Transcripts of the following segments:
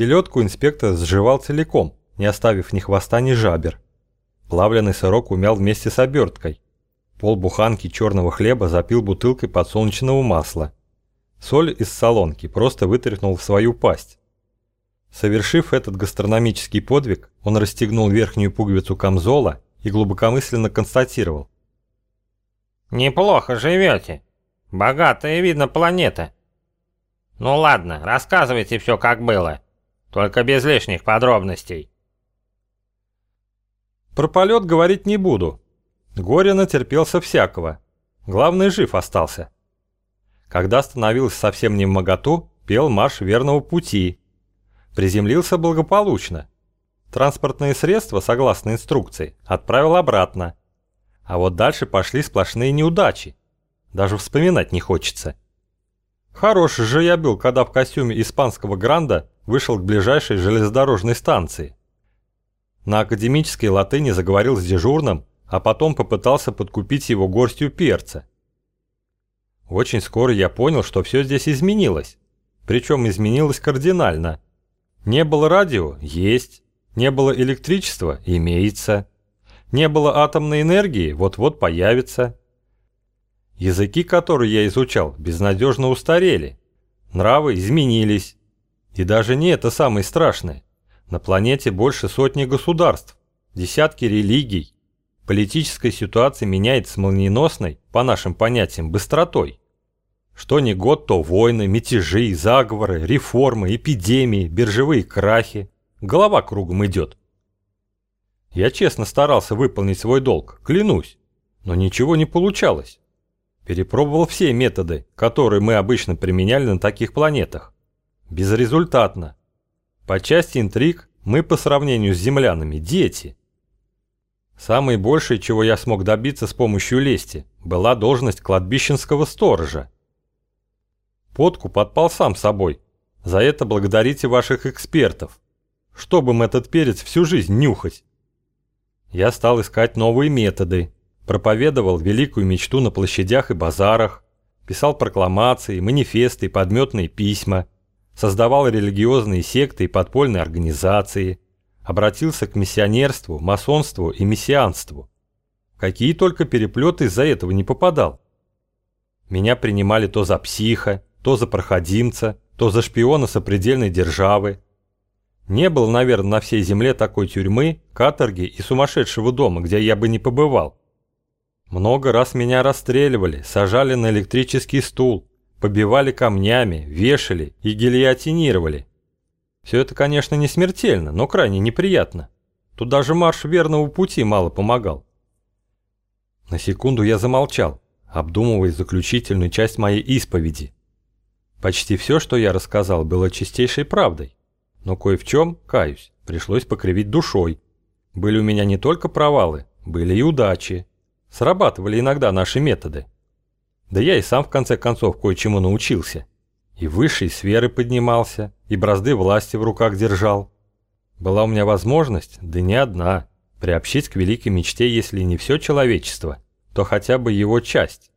Селедку инспектор сживал целиком, не оставив ни хвоста, ни жабер. Плавленый сырок умял вместе с оберткой. Пол буханки черного хлеба запил бутылкой подсолнечного масла. Соль из солонки просто вытряхнул в свою пасть. Совершив этот гастрономический подвиг, он расстегнул верхнюю пуговицу камзола и глубокомысленно констатировал. «Неплохо живете. Богатая, видно, планета. Ну ладно, рассказывайте все как было. Только без лишних подробностей». Про полет говорить не буду. Горе натерпелся всякого. Главное, жив остался. Когда становился совсем не в моготу, пел марш верного пути, Приземлился благополучно. Транспортные средства, согласно инструкции, отправил обратно. А вот дальше пошли сплошные неудачи. Даже вспоминать не хочется. Хороший же я был, когда в костюме испанского гранда вышел к ближайшей железнодорожной станции. На академической латыни заговорил с дежурным, а потом попытался подкупить его горстью перца. Очень скоро я понял, что все здесь изменилось. Причем изменилось кардинально – не было радио? Есть. Не было электричества? Имеется. Не было атомной энергии? Вот-вот появится. Языки, которые я изучал, безнадежно устарели. Нравы изменились. И даже не это самое страшное. На планете больше сотни государств, десятки религий. Политическая ситуация меняется молниеносной, по нашим понятиям, быстротой. Что ни год, то войны, мятежи, заговоры, реформы, эпидемии, биржевые крахи. Голова кругом идет. Я честно старался выполнить свой долг, клянусь, но ничего не получалось. Перепробовал все методы, которые мы обычно применяли на таких планетах. Безрезультатно. По части интриг мы по сравнению с землянами дети. Самое большее, чего я смог добиться с помощью лести, была должность кладбищенского сторожа. Подкуп отпал сам собой. За это благодарите ваших экспертов. Чтобы им этот перец всю жизнь нюхать. Я стал искать новые методы. Проповедовал великую мечту на площадях и базарах. Писал прокламации, манифесты подметные письма. Создавал религиозные секты и подпольные организации. Обратился к миссионерству, масонству и мессианству. Какие только переплеты из-за этого не попадал. Меня принимали то за психа, то за проходимца, то за шпиона сопредельной державы. Не было, наверное, на всей земле такой тюрьмы, каторги и сумасшедшего дома, где я бы не побывал. Много раз меня расстреливали, сажали на электрический стул, побивали камнями, вешали и гильотинировали. Все это, конечно, не смертельно, но крайне неприятно. Тут даже марш верного пути мало помогал. На секунду я замолчал, обдумывая заключительную часть моей исповеди – Почти все, что я рассказал, было чистейшей правдой. Но кое в чем, каюсь, пришлось покривить душой. Были у меня не только провалы, были и удачи. Срабатывали иногда наши методы. Да я и сам в конце концов кое-чему научился. И высшей сферы поднимался, и бразды власти в руках держал. Была у меня возможность, да не одна, приобщить к великой мечте, если не все человечество, то хотя бы его часть.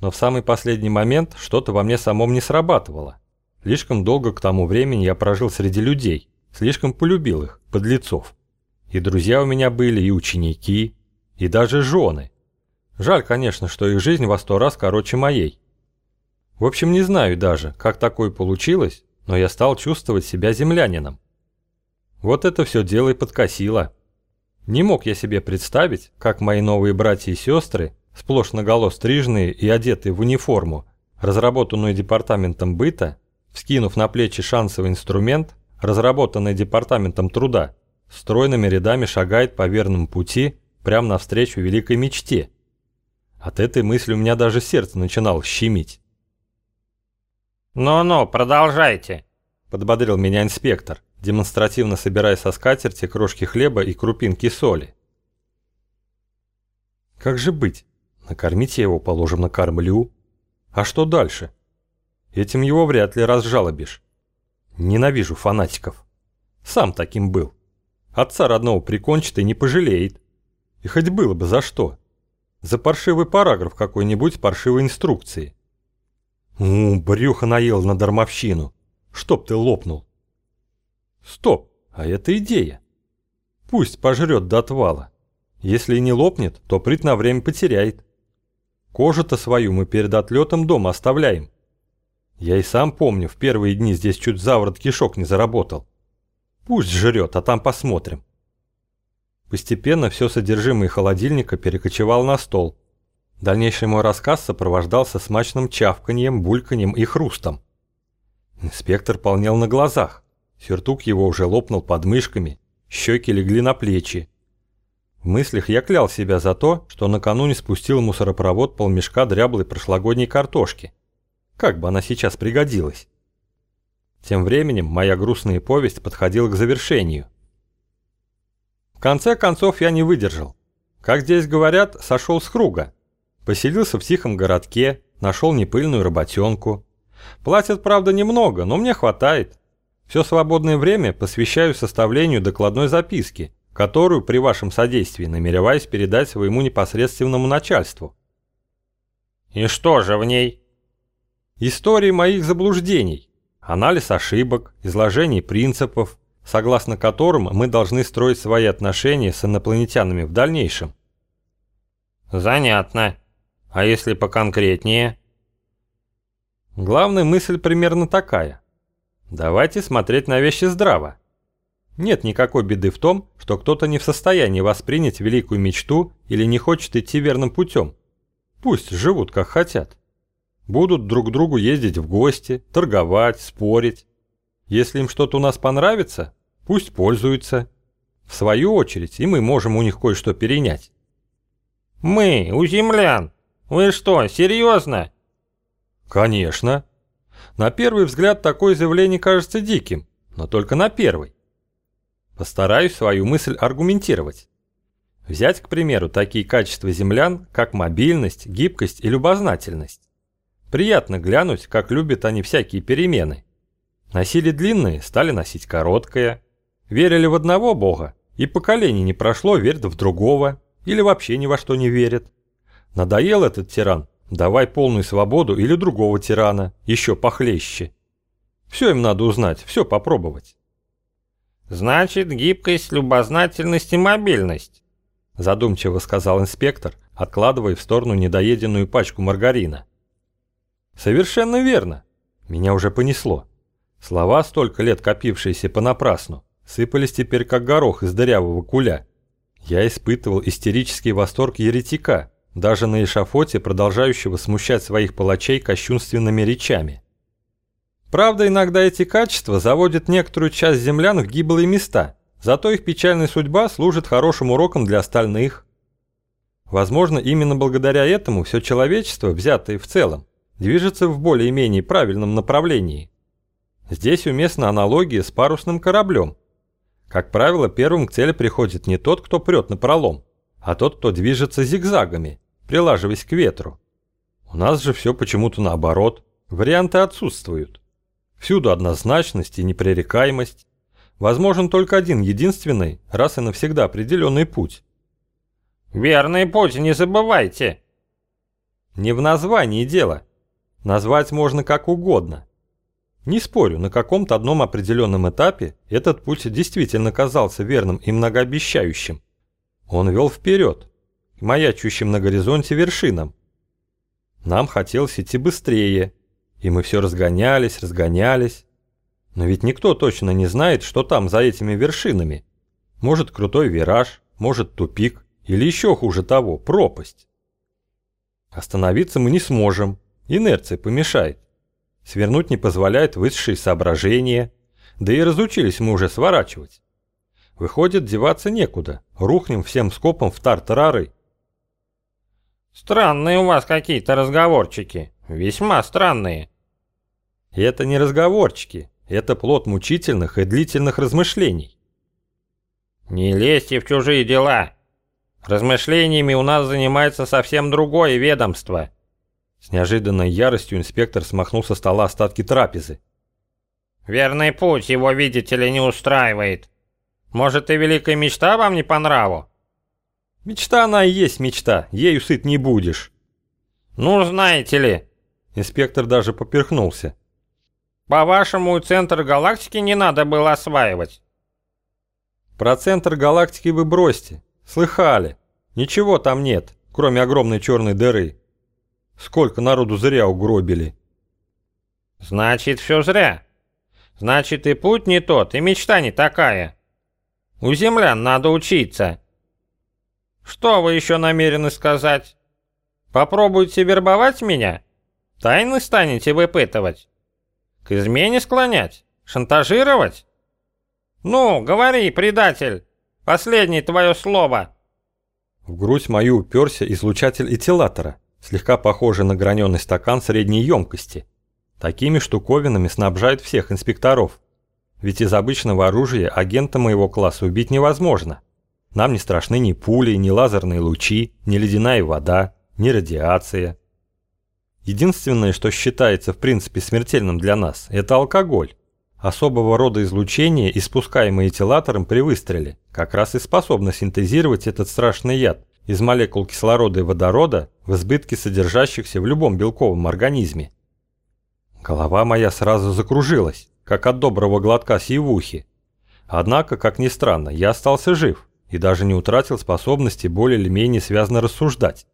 Но в самый последний момент что-то во мне самом не срабатывало. Слишком долго к тому времени я прожил среди людей, слишком полюбил их, подлецов. И друзья у меня были, и ученики, и даже жены. Жаль, конечно, что их жизнь во сто раз короче моей. В общем, не знаю даже, как такое получилось, но я стал чувствовать себя землянином. Вот это все дело и подкосило. Не мог я себе представить, как мои новые братья и сестры сплошь наголо стрижные и одетые в униформу, разработанную департаментом быта, вскинув на плечи шансовый инструмент, разработанный департаментом труда, стройными рядами шагает по верному пути прямо навстречу великой мечте. От этой мысли у меня даже сердце начинало щемить. «Ну-ну, продолжайте», – подбодрил меня инспектор, демонстративно собирая со скатерти крошки хлеба и крупинки соли. «Как же быть? Накормить я его, положим, накормлю. А что дальше? Этим его вряд ли разжалобишь. Ненавижу фанатиков. Сам таким был. Отца родного прикончит и не пожалеет. И хоть было бы за что. За паршивый параграф какой-нибудь паршивой инструкции. У, брюхо наел на дармовщину. Чтоб ты лопнул. Стоп, а это идея. Пусть пожрет до отвала. Если и не лопнет, то прит на время потеряет. Кожу-то свою мы перед отлетом дома оставляем. Я и сам помню, в первые дни здесь чуть заворот кишок не заработал. Пусть жрет, а там посмотрим. Постепенно все содержимое холодильника перекочевал на стол. Дальнейший мой рассказ сопровождался смачным чавканьем, бульканьем и хрустом. Инспектор полнел на глазах. Сюртук его уже лопнул под мышками, щеки легли на плечи. В мыслях я клял себя за то, что накануне спустил мусоропровод полмешка дряблой прошлогодней картошки. Как бы она сейчас пригодилась. Тем временем моя грустная повесть подходила к завершению. В конце концов я не выдержал. Как здесь говорят, сошел с круга. Поселился в тихом городке, нашел непыльную работенку. Платят, правда, немного, но мне хватает. Все свободное время посвящаю составлению докладной записки, которую при вашем содействии намереваюсь передать своему непосредственному начальству. И что же в ней? Истории моих заблуждений, анализ ошибок, изложение принципов, согласно которым мы должны строить свои отношения с инопланетянами в дальнейшем. Занятно. А если поконкретнее? Главная мысль примерно такая. Давайте смотреть на вещи здраво. Нет никакой беды в том, что кто-то не в состоянии воспринять великую мечту или не хочет идти верным путем. Пусть живут как хотят. Будут друг к другу ездить в гости, торговать, спорить. Если им что-то у нас понравится, пусть пользуются. В свою очередь и мы можем у них кое-что перенять. Мы, у землян? Вы что, серьезно? Конечно. На первый взгляд такое заявление кажется диким, но только на первый. Постараюсь свою мысль аргументировать. Взять, к примеру, такие качества землян, как мобильность, гибкость и любознательность. Приятно глянуть, как любят они всякие перемены. Носили длинные, стали носить короткое. Верили в одного бога, и поколение не прошло, верят в другого, или вообще ни во что не верят. Надоел этот тиран, давай полную свободу или другого тирана, еще похлеще. Все им надо узнать, все попробовать. Значит, гибкость, любознательность и мобильность, задумчиво сказал инспектор, откладывая в сторону недоеденную пачку маргарина. Совершенно верно. Меня уже понесло. Слова, столько лет копившиеся понапрасну, сыпались теперь как горох из дырявого куля. Я испытывал истерический восторг еретика, даже на эшафоте, продолжающего смущать своих палачей кощунственными речами. Правда, иногда эти качества заводят некоторую часть землян в гиблые места, зато их печальная судьба служит хорошим уроком для остальных. Возможно, именно благодаря этому все человечество, взятое в целом, движется в более-менее правильном направлении. Здесь уместна аналогия с парусным кораблем. Как правило, первым к цели приходит не тот, кто прет на пролом, а тот, кто движется зигзагами, прилаживаясь к ветру. У нас же все почему-то наоборот, варианты отсутствуют. Всюду однозначность и непререкаемость. Возможен только один единственный, раз и навсегда определенный путь. «Верный путь, не забывайте!» Не в названии дело. Назвать можно как угодно. Не спорю, на каком-то одном определенном этапе этот путь действительно казался верным и многообещающим. Он вел вперед, к маячущим на горизонте вершинам. Нам хотелось идти быстрее, и мы все разгонялись, разгонялись. Но ведь никто точно не знает, что там за этими вершинами. Может крутой вираж, может тупик, или еще хуже того, пропасть. Остановиться мы не сможем, инерция помешает. Свернуть не позволяет высшие соображения, да и разучились мы уже сворачивать. Выходит, деваться некуда, рухнем всем скопом в тартарары. Странные у вас какие-то разговорчики, весьма странные. И это не разговорчики, это плод мучительных и длительных размышлений. Не лезьте в чужие дела. Размышлениями у нас занимается совсем другое ведомство. С неожиданной яростью инспектор смахнул со стола остатки трапезы. Верный путь его, видите ли, не устраивает. Может, и великая мечта вам не по нраву? Мечта она и есть мечта, ею сыт не будешь. Ну, знаете ли. Инспектор даже поперхнулся. По-вашему, центр галактики не надо было осваивать? Про центр галактики вы бросьте. Слыхали. Ничего там нет, кроме огромной черной дыры. Сколько народу зря угробили. Значит, все зря. Значит, и путь не тот, и мечта не такая. У землян надо учиться. Что вы еще намерены сказать? Попробуйте вербовать меня? Тайны станете выпытывать? К измене склонять? Шантажировать? Ну, говори, предатель, последнее твое слово. В грудь мою уперся излучатель этилатора, слегка похожий на граненый стакан средней емкости. Такими штуковинами снабжают всех инспекторов. Ведь из обычного оружия агента моего класса убить невозможно. Нам не страшны ни пули, ни лазерные лучи, ни ледяная вода, ни радиация. Единственное, что считается в принципе смертельным для нас, это алкоголь. Особого рода излучение, испускаемое этилатором при выстреле, как раз и способно синтезировать этот страшный яд из молекул кислорода и водорода в избытке содержащихся в любом белковом организме. Голова моя сразу закружилась, как от доброго глотка сивухи. Однако, как ни странно, я остался жив и даже не утратил способности более или менее связно рассуждать.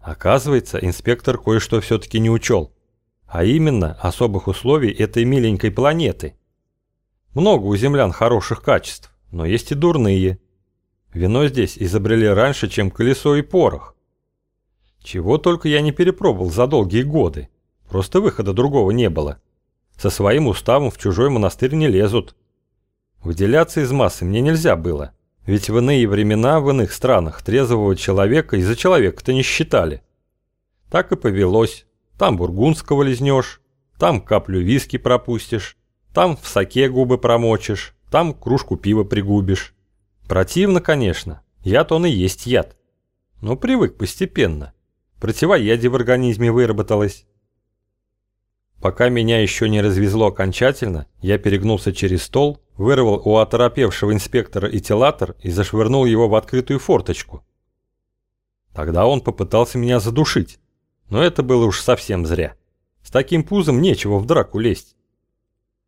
Оказывается, инспектор кое-что все-таки не учел, а именно особых условий этой миленькой планеты. Много у землян хороших качеств, но есть и дурные. Вино здесь изобрели раньше, чем колесо и порох. Чего только я не перепробовал за долгие годы. Просто выхода другого не было. Со своим уставом в чужой монастырь не лезут. Выделяться из массы мне нельзя было. Ведь в иные времена в иных странах трезвого человека из за человека-то не считали. Так и повелось. Там бургундского лизнешь, там каплю виски пропустишь, там в соке губы промочишь, там кружку пива пригубишь. Противно, конечно. Яд он и есть яд. Но привык постепенно. Противоядие в организме выработалось. Пока меня еще не развезло окончательно, я перегнулся через стол, вырвал у оторопевшего инспектора этилатор и зашвырнул его в открытую форточку. Тогда он попытался меня задушить, но это было уж совсем зря. С таким пузом нечего в драку лезть.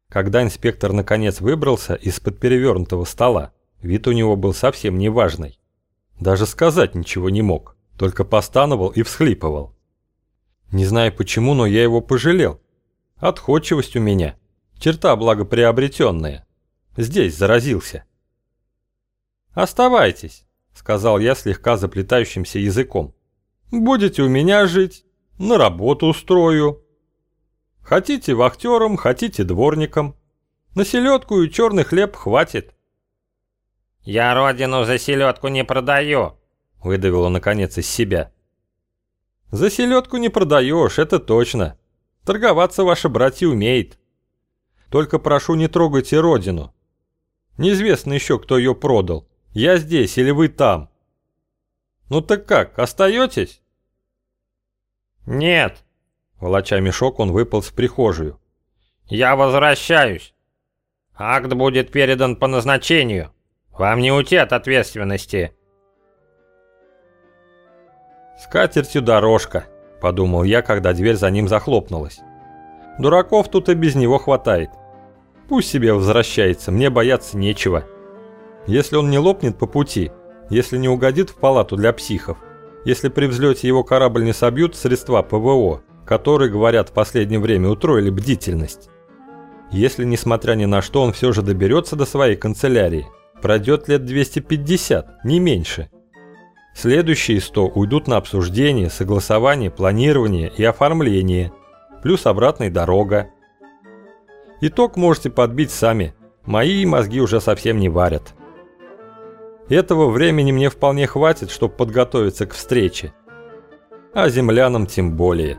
Когда инспектор наконец выбрался из-под перевернутого стола, вид у него был совсем неважный. Даже сказать ничего не мог, только постановал и всхлипывал. Не знаю почему, но я его пожалел. Отходчивость у меня. Черта благоприобретенная. Здесь заразился. «Оставайтесь», — сказал я слегка заплетающимся языком. «Будете у меня жить, на работу устрою. Хотите вахтером, хотите дворником. На селедку и черный хлеб хватит». «Я родину за селедку не продаю», — выдавила наконец из себя. «За селедку не продаешь, это точно. Торговаться ваши братья умеет. Только прошу, не трогайте родину. Неизвестно еще, кто ее продал. Я здесь или вы там. Ну так как, остаетесь? Нет. Волоча мешок, он выполз в прихожую. Я возвращаюсь. Акт будет передан по назначению. Вам не уйти от ответственности. С катертью дорожка подумал я, когда дверь за ним захлопнулась. Дураков тут и без него хватает. Пусть себе возвращается, мне бояться нечего. Если он не лопнет по пути, если не угодит в палату для психов, если при взлете его корабль не собьют средства ПВО, которые, говорят, в последнее время утроили бдительность. Если, несмотря ни на что, он все же доберется до своей канцелярии, пройдет лет 250, не меньше – Следующие 100 уйдут на обсуждение, согласование, планирование и оформление, плюс обратная дорога. Итог можете подбить сами, мои мозги уже совсем не варят. Этого времени мне вполне хватит, чтобы подготовиться к встрече. А землянам тем более.